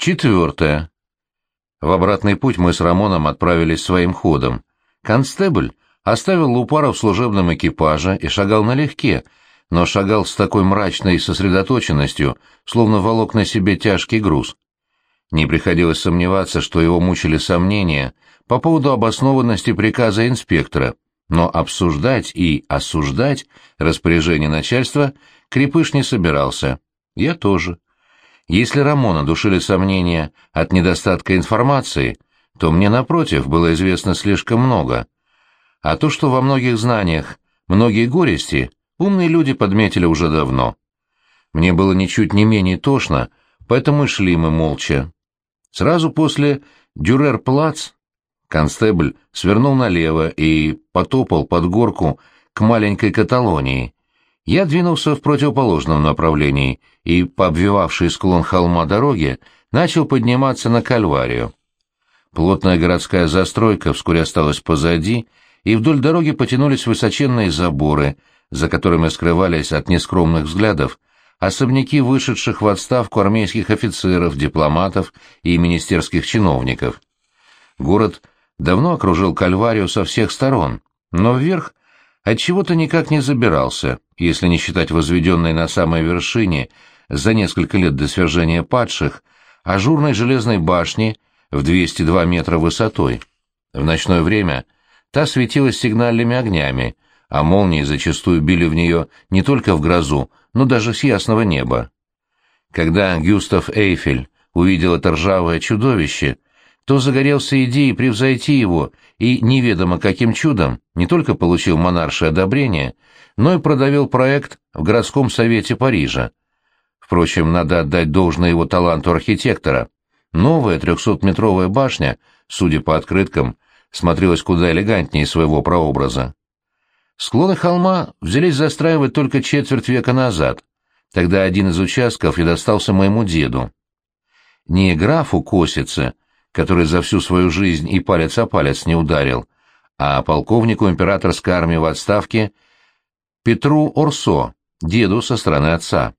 Четвертое. В обратный путь мы с Рамоном отправились своим ходом. Констебль оставил Лупара в служебном экипаже и шагал налегке, но шагал с такой мрачной сосредоточенностью, словно волок на себе тяжкий груз. Не приходилось сомневаться, что его мучили сомнения по поводу обоснованности приказа инспектора, но обсуждать и осуждать распоряжение начальства Крепыш не собирался. Я тоже. Если Рамона душили сомнения от недостатка информации, то мне, напротив, было известно слишком много. А то, что во многих знаниях многие горести, умные люди подметили уже давно. Мне было ничуть не менее тошно, поэтому шли мы молча. Сразу после Дюрер-Плац констебль свернул налево и потопал под горку к маленькой Каталонии. Я двинулся в противоположном направлении и, по обвивавшей склон холма дороги, начал подниматься на Кальварию. Плотная городская застройка вскоре осталась позади, и вдоль дороги потянулись высоченные заборы, за которыми скрывались от нескромных взглядов особняки вышедших в отставку армейских офицеров, дипломатов и министерских чиновников. Город давно окружил Кальварию со всех сторон, но вверх отчего-то никак не забирался, если не считать возведенной на самой вершине за несколько лет до свержения падших ажурной железной башни в 202 метра высотой. В ночное время та светилась сигнальными огнями, а молнии зачастую били в нее не только в грозу, но даже с ясного неба. Когда Гюстав Эйфель увидел это ржавое чудовище, то загорелся идеей превзойти его и неведомо каким чудом не только получил монаршее одобрение, но и продавил проект в городском совете Парижа. Впрочем, надо отдать должное его таланту архитектора. Новая трехсотметровая башня, судя по открыткам, смотрелась куда элегантнее своего прообраза. Склоны холма взялись застраивать только четверть века назад. Тогда один из участков и достался моему деду. Не графу Косице, который за всю свою жизнь и палец о палец не ударил, а полковнику императорской армии в отставке Петру Орсо, деду со стороны отца.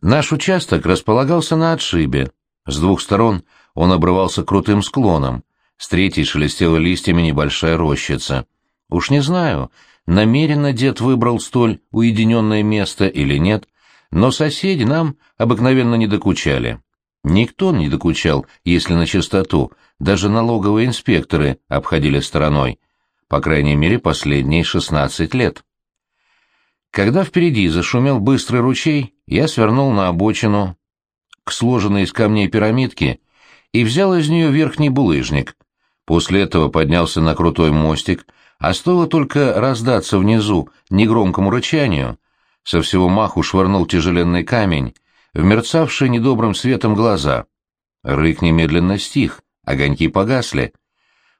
Наш участок располагался на отшибе. С двух сторон он обрывался крутым склоном, с третьей шелестела листьями небольшая рощица. Уж не знаю, намеренно дед выбрал столь уединенное место или нет, но соседи нам обыкновенно не докучали. Никто не докучал, если на чистоту, даже налоговые инспекторы обходили стороной, по крайней мере последние шестнадцать лет. Когда впереди зашумел быстрый ручей, я свернул на обочину к сложенной из камней пирамидке и взял из нее верхний булыжник. После этого поднялся на крутой мостик, а стоило только раздаться внизу негромкому рычанию, со всего маху швырнул тяжеленный камень в мерцавшие недобрым светом глаза. Рык немедленно стих, огоньки погасли.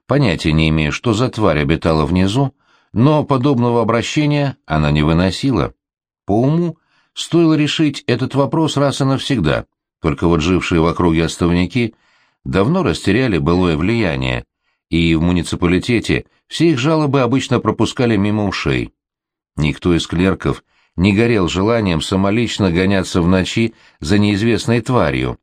Понятия не имея, что за тварь обитала внизу, но подобного обращения она не выносила. По уму стоило решить этот вопрос раз и навсегда, только вот жившие в округе оставники давно растеряли былое влияние, и в муниципалитете все их жалобы обычно пропускали мимо ушей. Никто из клерков не горел желанием самолично гоняться в ночи за неизвестной тварью.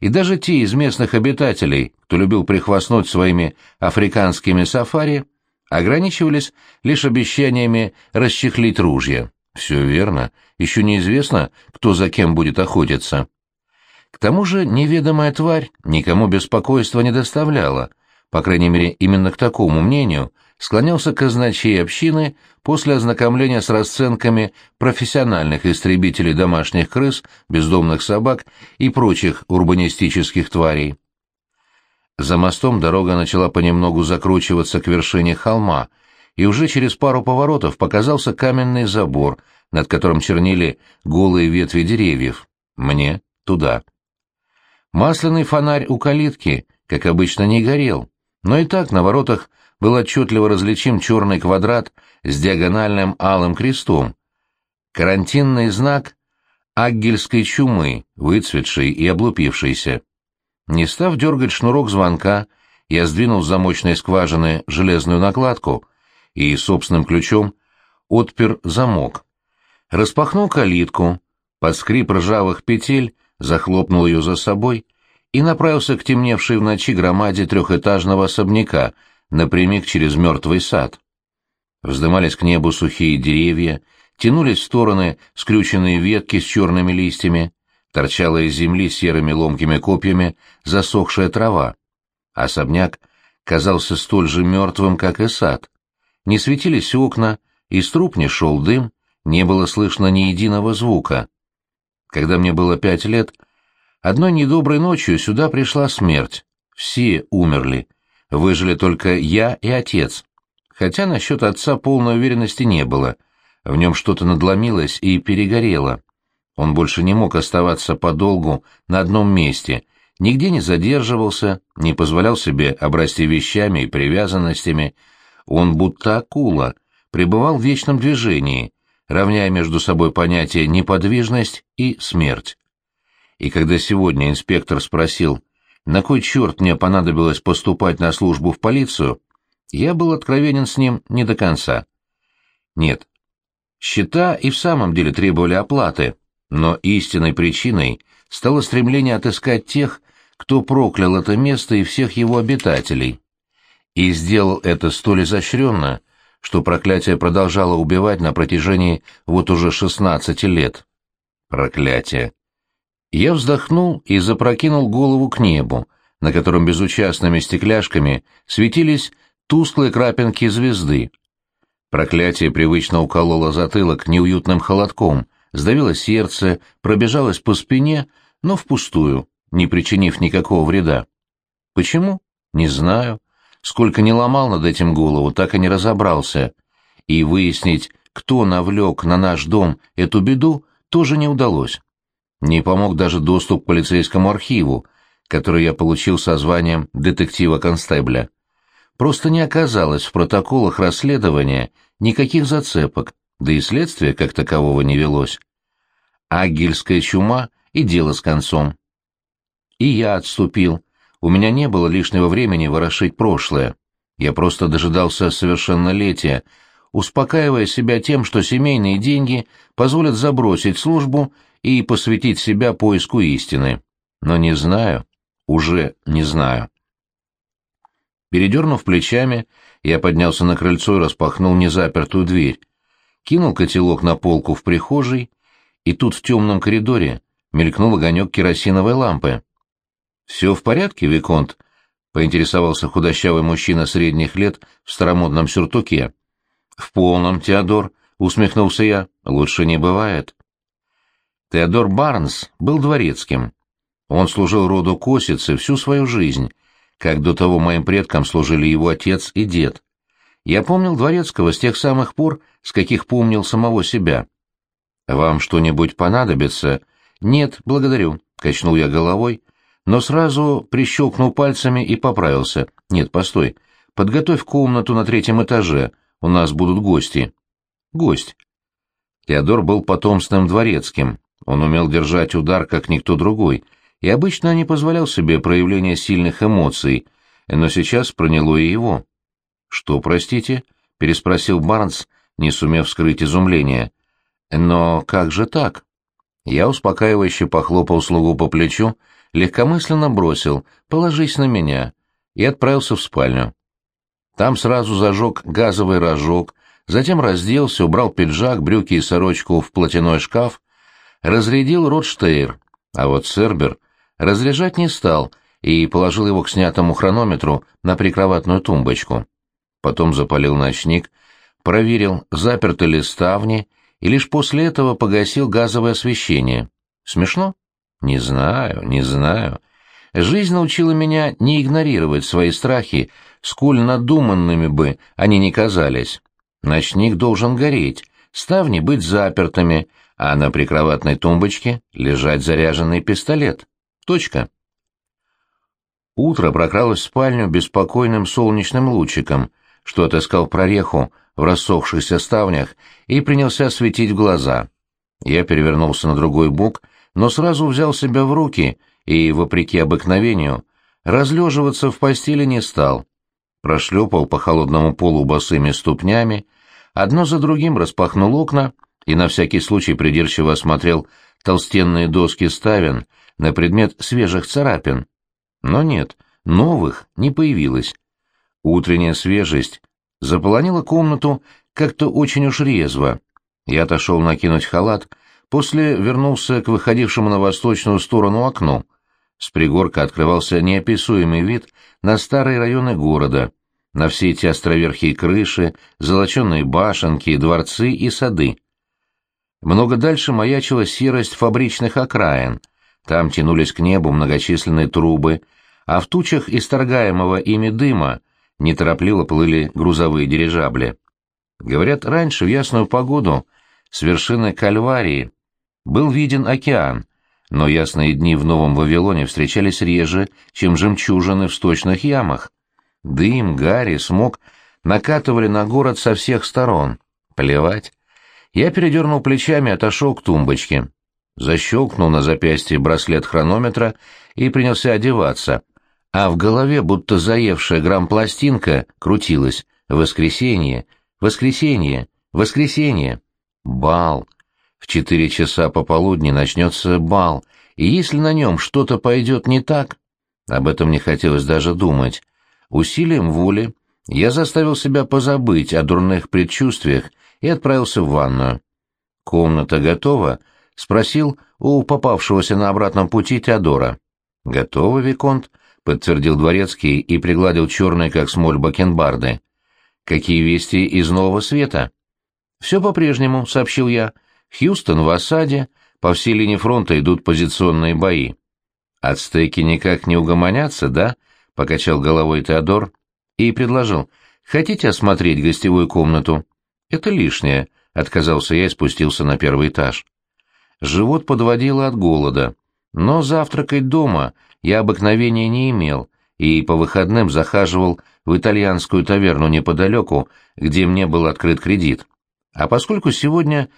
И даже те из местных обитателей, кто любил прихвастнуть своими африканскими сафари, ограничивались лишь обещаниями расчехлить ружья. Все верно, еще неизвестно, кто за кем будет охотиться. К тому же неведомая тварь никому беспокойства не доставляла — по крайней мере именно к такому мнению, склонялся казначей общины после ознакомления с расценками профессиональных истребителей домашних крыс, бездомных собак и прочих урбанистических тварей. За мостом дорога начала понемногу закручиваться к вершине холма, и уже через пару поворотов показался каменный забор, над которым чернили голые ветви деревьев. Мне туда. Масляный фонарь у калитки, как обычно, не горел, но и так на воротах был отчетливо различим черный квадрат с диагональным алым крестом. Карантинный знак аггельской чумы, выцветший и облупившийся. Не став дергать шнурок звонка, я сдвинул с замочной скважины железную накладку и собственным ключом отпер замок. Распахнул калитку, под скрип ржавых петель захлопнул ее за собой и направился к темневшей в ночи громаде трехэтажного особняка, напрямик через мертвый сад. Вздымались к небу сухие деревья, тянулись в стороны скрюченные ветки с черными листьями, торчала из земли серыми ломкими копьями засохшая трава. Особняк казался столь же мертвым, как и сад. Не светились окна, из труб не шел дым, не было слышно ни единого звука. Когда мне было пять лет, одной недоброй ночью сюда пришла смерть. Все умерли. Выжили только я и отец. Хотя насчет отца полной уверенности не было. В нем что-то надломилось и перегорело. Он больше не мог оставаться подолгу на одном месте, нигде не задерживался, не позволял себе обрасти вещами и привязанностями. Он будто акула, пребывал в вечном движении, равняя между собой понятия неподвижность и смерть. И когда сегодня инспектор спросил, на кой черт мне понадобилось поступать на службу в полицию, я был откровенен с ним не до конца. Нет, счета и в самом деле требовали оплаты, но истинной причиной стало стремление отыскать тех, кто проклял это место и всех его обитателей. И сделал это столь изощренно, что проклятие продолжало убивать на протяжении вот уже шестнадцати лет. Проклятие. Я вздохнул и запрокинул голову к небу, на котором безучастными стекляшками светились тусклые крапинки звезды. Проклятие привычно укололо затылок неуютным холодком, сдавило сердце, пробежалось по спине, но впустую, не причинив никакого вреда. Почему? Не знаю. Сколько не ломал над этим голову, так и не разобрался. И выяснить, кто навлек на наш дом эту беду, тоже не удалось. Не помог даже доступ к полицейскому архиву, который я получил со званием детектива-констебля. Просто не оказалось в протоколах расследования никаких зацепок, да и следствие как такового не велось. Агельская чума и дело с концом. И я отступил. У меня не было лишнего времени ворошить прошлое. Я просто дожидался совершеннолетия, успокаивая себя тем, что семейные деньги позволят забросить службу и посвятить себя поиску истины. Но не знаю, уже не знаю. Передернув плечами, я поднялся на крыльцо и распахнул незапертую дверь. Кинул котелок на полку в прихожей, и тут в темном коридоре мелькнул огонек керосиновой лампы. «Все в порядке, Виконт?» — поинтересовался худощавый мужчина средних лет в старомодном сюртуке. «В полном, Теодор», — усмехнулся я, — «лучше не бывает». Теодор Барнс был дворецким. Он служил роду Косицы всю свою жизнь — как до того моим предкам служили его отец и дед. Я помнил Дворецкого с тех самых пор, с каких помнил самого себя. «Вам что-нибудь понадобится?» «Нет, благодарю», — качнул я головой, но сразу прищелкнул пальцами и поправился. «Нет, постой. Подготовь комнату на третьем этаже. У нас будут гости». «Гость». Теодор был потомственным дворецким. Он умел держать удар, как никто другой — и обычно не позволял себе проявления сильных эмоций, но сейчас проняло и его. «Что, простите?» — переспросил Барнс, не сумев скрыть изумление. «Но как же так?» Я успокаивающе похлопал слугу по плечу, легкомысленно бросил «положись на меня» и отправился в спальню. Там сразу зажег газовый рожок, затем разделся, убрал пиджак, брюки и сорочку в платяной шкаф, разрядил Ротштейр, а вот Цербер разряжать не стал и положил его к снятому хронометру на прикроватную тумбочку. Потом запалил ночник, проверил, заперты ли ставни, и лишь после этого погасил газовое освещение. Смешно? Не знаю, не знаю. Жизнь научила меня не игнорировать свои страхи, сколь надуманными бы они ни казались. Ночник должен гореть, ставни быть запертыми, а на прикроватной тумбочке лежать заряженный пистолет. Точка. Утро прокралось в спальню беспокойным солнечным лучиком, что отыскал прореху в рассохшихся ставнях и принялся светить в глаза. Я перевернулся на другой бок, но сразу взял себя в руки и, вопреки обыкновению, разлеживаться в постели не стал. Прошлепал по холодному полу босыми ступнями, одно за другим распахнул окна и на всякий случай придирчиво осмотрел толстенные доски ставен, на предмет свежих царапин, Но нет, новых не появилось. Утренняя свежесть заполонила комнату как-то очень уж резво. Я отошел накинуть халат, после вернулся к выходившему на восточную сторону окну. С пригорка открывался неописуемый вид на старые районы города, на все эти островерхие крыши, золоченые башенки, дворцы и сады. Много дальше маячила серость фабричных окраин, там тянулись к небу многочисленные трубы, а в тучах исторгаемого ими дыма неторопливо плыли грузовые дирижабли. Говорят, раньше в ясную погоду с вершины Кальварии был виден океан, но ясные дни в Новом Вавилоне встречались реже, чем жемчужины в сточных ямах. Дым, гарь смог накатывали на город со всех сторон. Плевать. Я передернул плечами отошел к тумбочке. Защелкнул на запястье браслет хронометра и принялся одеваться, а в голове, будто заевшая грамм-пластинка, крутилась «Воскресенье! Воскресенье! Воскресенье!» Бал! В четыре часа пополудни начнется бал, и если на нем что-то пойдет не так, об этом не хотелось даже думать. Усилием воли я заставил себя позабыть о дурных предчувствиях и отправился в ванную. «Комната готова?» — спросил у попавшегося на обратном пути Теодора. «Готово, Виконт», — подтвердил дворецкий и пригладил черные, как смоль, бакенбарды. «Какие вести из Нового Света?» «Все по-прежнему», — сообщил я. Хьюстон в осаде, по всей линии фронта идут позиционные бои. Ацтеки никак не угомонятся, да? Покачал головой Теодор и предложил. Хотите осмотреть гостевую комнату? Это лишнее, отказался я и спустился на первый этаж. Живот подводило от голода, но завтракать дома я обыкновения не имел и по выходным захаживал в итальянскую таверну неподалеку, где мне был открыт кредит. А поскольку сегодня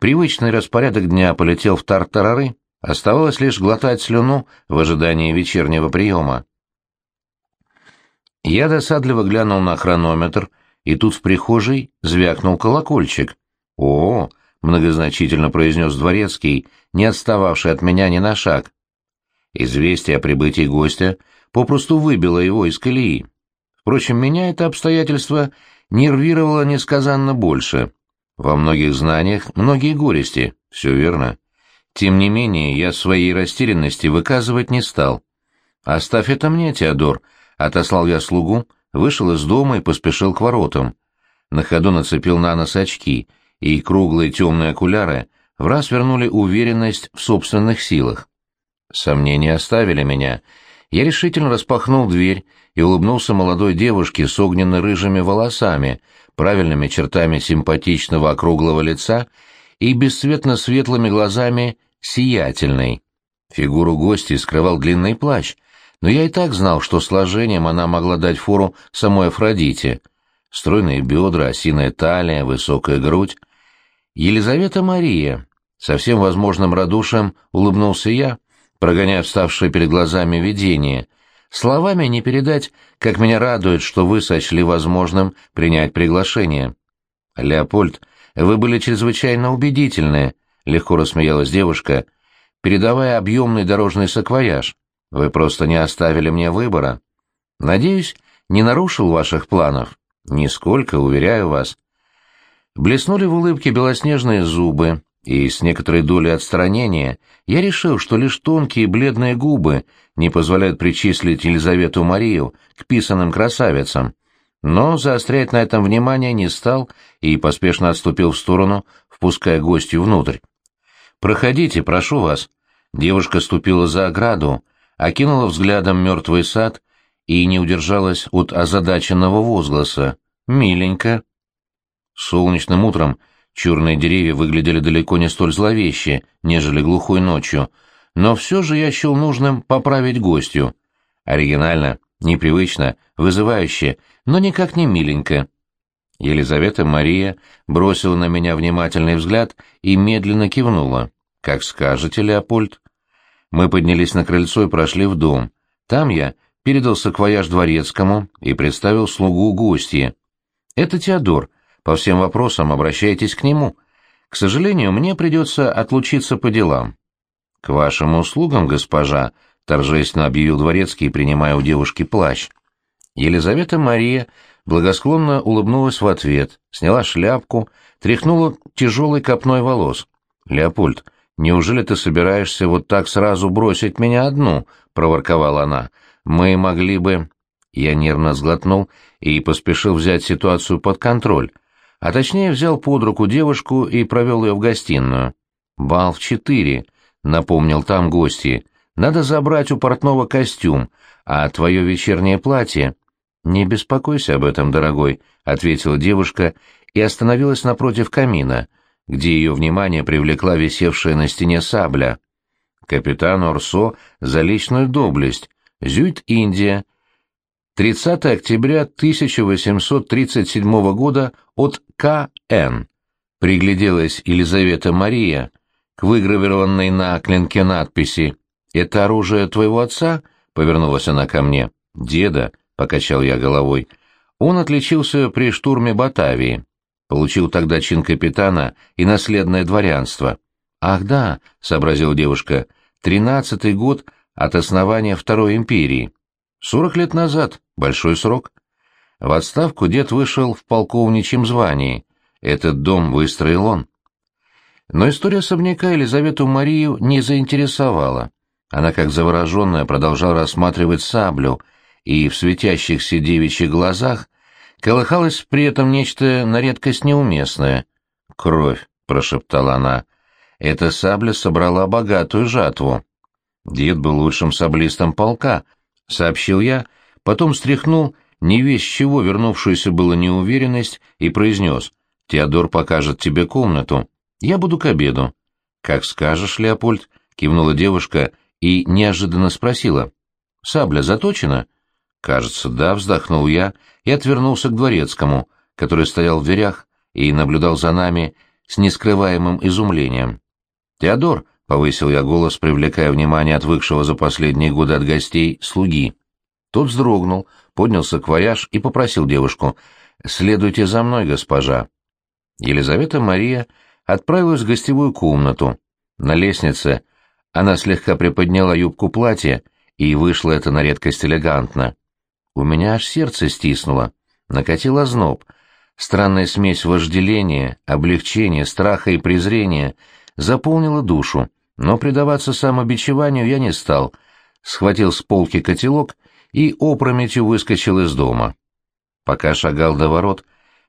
Привычный распорядок дня полетел в тартарары, оставалось лишь глотать слюну в ожидании вечернего приема. Я досадливо глянул на хронометр, и тут в прихожей звякнул колокольчик. «О!» — многозначительно произнес дворецкий, не отстававший от меня ни на шаг. Известие о прибытии гостя попросту выбило его из колеи. Впрочем, меня это обстоятельство нервировало несказанно больше. Во многих знаниях многие горести, все верно. Тем не менее, я своей растерянности выказывать не стал. «Оставь это мне, Теодор», — отослал я слугу, вышел из дома и поспешил к воротам. На ходу нацепил на нос очки, и круглые темные окуляры в раз вернули уверенность в собственных силах. Сомнения оставили меня. Я решительно распахнул дверь и улыбнулся молодой девушке с огненно-рыжими волосами, правильными чертами симпатичного округлого лица и бесцветно-светлыми глазами сиятельной. Фигуру гостя скрывал длинный плащ, но я и так знал, что сложением она могла дать фору самой Афродите. Стройные бедра, осиная талия, высокая грудь. Елизавета Мария. Со всем возможным радушием улыбнулся я, прогоняя вставшее перед глазами видение, Словами не передать, как меня радует, что вы сочли возможным принять приглашение. Леопольд, вы были чрезвычайно убедительны, легко рассмеялась девушка, передавая объемный дорожный саквояж. Вы просто не оставили мне выбора. Надеюсь, не нарушил ваших планов. Нисколько, уверяю вас. Блеснули в улыбке белоснежные зубы, и с некоторой долей отстранения я решил, что лишь тонкие бледные губы не позволяют причислить Елизавету Марию к писанным красавицам, но заострять на этом внимание не стал и поспешно отступил в сторону, впуская гостью внутрь. «Проходите, прошу вас». Девушка ступила за ограду, окинула взглядом мертвый сад и не удержалась от озадаченного возгласа. «Миленько». Солнечным утром Черные деревья выглядели далеко не столь зловеще, нежели глухой ночью, но все же я счел нужным поправить гостью. Оригинально, непривычно, вызывающе, но никак не миленько. Елизавета Мария бросила на меня внимательный взгляд и медленно кивнула. «Как скажете, Леопольд». Мы поднялись на крыльцо и прошли в дом. Там я передал саквояж дворецкому и представил слугу гостье. «Это Теодор», по всем вопросам обращайтесь к нему. К сожалению, мне придется отлучиться по делам. — К вашим услугам, госпожа, торжественно объявил дворецкий, принимая у девушки плащ. Елизавета Мария благосклонно улыбнулась в ответ, сняла шляпку, тряхнула тяжелой копной волос. «Леопольд, неужели ты собираешься вот так сразу бросить меня одну?» — проворковала она. «Мы могли бы...» Я нервно сглотнул и поспешил взять ситуацию под контроль, а точнее взял под руку девушку и провел ее в гостиную. «Бал в четыре», — напомнил там гости. «Надо забрать у портного костюм, а твое вечернее платье...» «Не беспокойся об этом, дорогой», — ответила девушка и остановилась напротив камина, где ее внимание привлекла висевшая на стене сабля. «Капитан Орсо за личную доблесть. Зюит, Индия. 30 октября 1837 года от К.Н. Пригляделась Елизавета Мария к выгравированной на клинке надписи «Это оружие твоего отца?» — повернулась она ко мне. «Деда», — покачал я головой. «Он отличился при штурме Батавии. Получил тогда чин капитана и наследное дворянство». «Ах да», — сообразила девушка, — «тринадцатый год от основания Второй империи». Сорок лет назад, большой срок. В отставку дед вышел в полковничьем звании. Этот дом выстроил он. Но история особняка Елизавету Марию не заинтересовала. Она, как завороженная, продолжала рассматривать саблю, и в светящихся девичьих глазах колыхалось при этом нечто на редкость неуместное. «Кровь», — прошептала она, — «эта сабля собрала богатую жатву». Дед был лучшим саблистом полка, — сообщил я, потом стряхнул не весь чего вернувшуюся была неуверенность и произнес. «Теодор покажет тебе комнату. Я буду к обеду». «Как скажешь, Леопольд», — кивнула девушка и неожиданно спросила. «Сабля заточена?» «Кажется, да», — вздохнул я и отвернулся к дворецкому, который стоял в дверях и наблюдал за нами с нескрываемым изумлением. «Теодор», — повысил я голос, привлекая внимание отвыкшего за последние годы от гостей слуги. Тот вздрогнул, поднял саквояж и попросил девушку «Следуйте за мной, госпожа». Елизавета Мария отправилась в гостевую комнату. На лестнице она слегка приподняла юбку платья, и вышло это на редкость элегантно. У меня аж сердце стиснуло, накатил озноб. Странная смесь вожделения, облегчения, страха и презрения заполнила душу. Но предаваться самобичеванию я не стал, схватил с полки котелок и опрометью выскочил из дома. Пока шагал до ворот,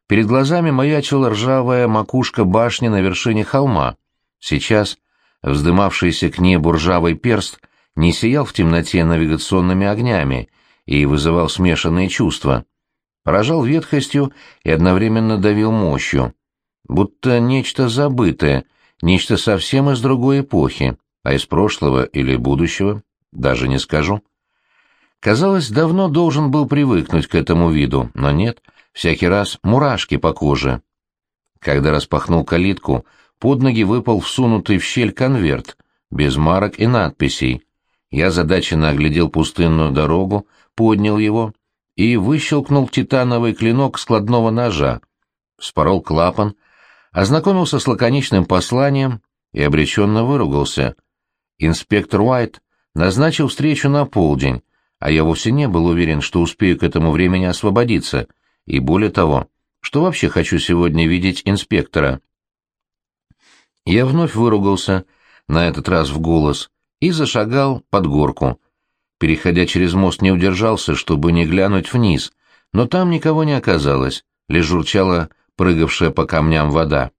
перед глазами маячила ржавая макушка башни на вершине холма. Сейчас вздымавшийся к небу ржавый перст не сиял в темноте навигационными огнями и вызывал смешанные чувства. Поражал ветхостью и одновременно давил мощью. Будто нечто забытое — Нечто совсем из другой эпохи, а из прошлого или будущего, даже не скажу. Казалось, давно должен был привыкнуть к этому виду, но нет, всякий раз мурашки по коже. Когда распахнул калитку, под ноги выпал всунутый в щель конверт, без марок и надписей. Я задаченно оглядел пустынную дорогу, поднял его и выщелкнул титановый клинок складного ножа, спорол клапан — ознакомился с лаконичным посланием и обреченно выругался. Инспектор Уайт назначил встречу на полдень, а я вовсе не был уверен, что успею к этому времени освободиться, и более того, что вообще хочу сегодня видеть инспектора. Я вновь выругался, на этот раз в голос, и зашагал под горку. Переходя через мост, не удержался, чтобы не глянуть вниз, но там никого не оказалось, лишь журчала прыгавшая по камням вода.